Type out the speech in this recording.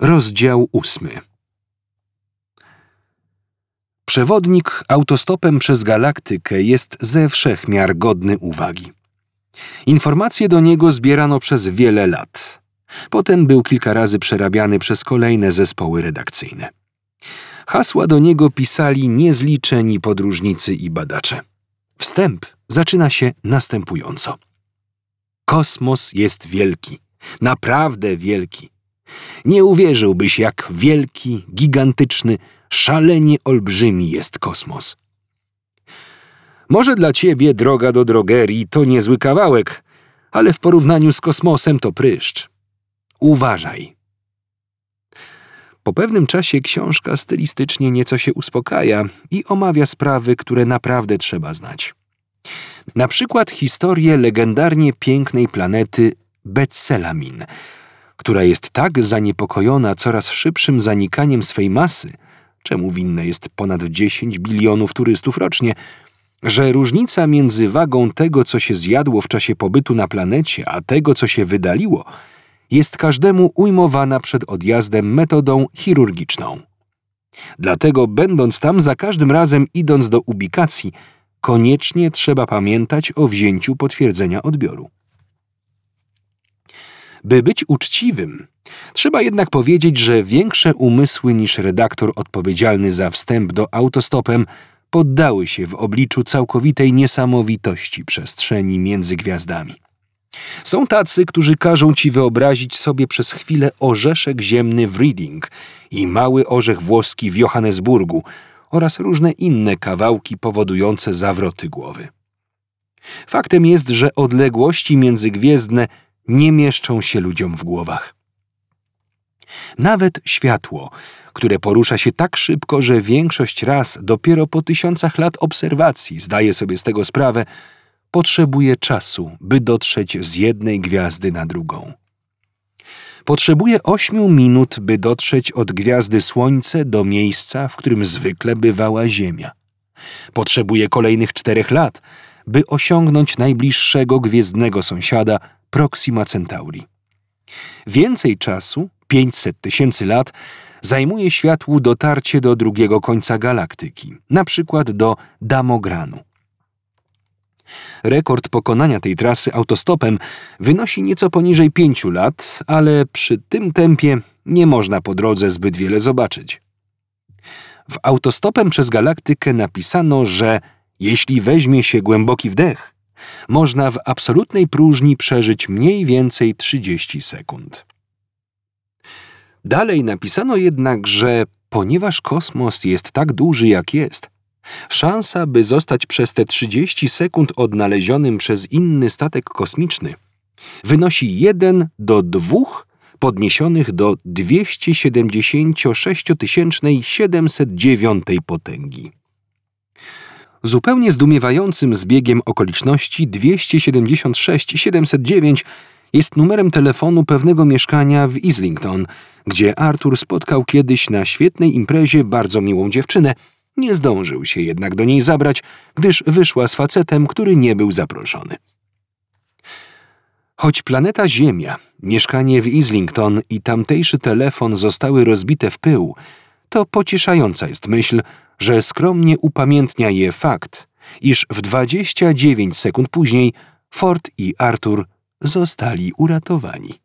Rozdział ósmy. Przewodnik autostopem przez galaktykę jest ze wszech miar godny uwagi. Informacje do niego zbierano przez wiele lat. Potem był kilka razy przerabiany przez kolejne zespoły redakcyjne. Hasła do niego pisali niezliczeni podróżnicy i badacze. Wstęp zaczyna się następująco. Kosmos jest wielki, naprawdę wielki. Nie uwierzyłbyś, jak wielki, gigantyczny, szalenie olbrzymi jest kosmos. Może dla ciebie droga do drogerii to niezły kawałek, ale w porównaniu z kosmosem to pryszcz. Uważaj. Po pewnym czasie książka stylistycznie nieco się uspokaja i omawia sprawy, które naprawdę trzeba znać. Na przykład historię legendarnie pięknej planety Betselamin, która jest tak zaniepokojona coraz szybszym zanikaniem swej masy, czemu winne jest ponad 10 bilionów turystów rocznie, że różnica między wagą tego, co się zjadło w czasie pobytu na planecie, a tego, co się wydaliło, jest każdemu ujmowana przed odjazdem metodą chirurgiczną. Dlatego, będąc tam za każdym razem idąc do ubikacji, koniecznie trzeba pamiętać o wzięciu potwierdzenia odbioru. By być uczciwym, trzeba jednak powiedzieć, że większe umysły niż redaktor odpowiedzialny za wstęp do autostopem poddały się w obliczu całkowitej niesamowitości przestrzeni między gwiazdami. Są tacy, którzy każą ci wyobrazić sobie przez chwilę orzeszek ziemny w Reading i mały orzech włoski w Johannesburgu oraz różne inne kawałki powodujące zawroty głowy. Faktem jest, że odległości międzygwiezdne nie mieszczą się ludziom w głowach. Nawet światło, które porusza się tak szybko, że większość raz dopiero po tysiącach lat obserwacji zdaje sobie z tego sprawę, potrzebuje czasu, by dotrzeć z jednej gwiazdy na drugą. Potrzebuje ośmiu minut, by dotrzeć od gwiazdy Słońce do miejsca, w którym zwykle bywała Ziemia. Potrzebuje kolejnych czterech lat, by osiągnąć najbliższego gwiezdnego sąsiada Proxima Centauri. Więcej czasu, 500 tysięcy lat, zajmuje światłu dotarcie do drugiego końca galaktyki, na przykład do Damogranu. Rekord pokonania tej trasy autostopem wynosi nieco poniżej pięciu lat, ale przy tym tempie nie można po drodze zbyt wiele zobaczyć. W autostopem przez galaktykę napisano, że jeśli weźmie się głęboki wdech, można w absolutnej próżni przeżyć mniej więcej 30 sekund. Dalej napisano jednak, że ponieważ kosmos jest tak duży jak jest, szansa, by zostać przez te 30 sekund odnalezionym przez inny statek kosmiczny, wynosi 1 do 2 podniesionych do 276 709 potęgi. Zupełnie zdumiewającym zbiegiem okoliczności 276 709 jest numerem telefonu pewnego mieszkania w Islington, gdzie Arthur spotkał kiedyś na świetnej imprezie bardzo miłą dziewczynę. Nie zdążył się jednak do niej zabrać, gdyż wyszła z facetem, który nie był zaproszony. Choć planeta Ziemia, mieszkanie w Islington i tamtejszy telefon zostały rozbite w pył, to pocieszająca jest myśl, że skromnie upamiętnia je fakt, iż w 29 sekund później Ford i Arthur zostali uratowani.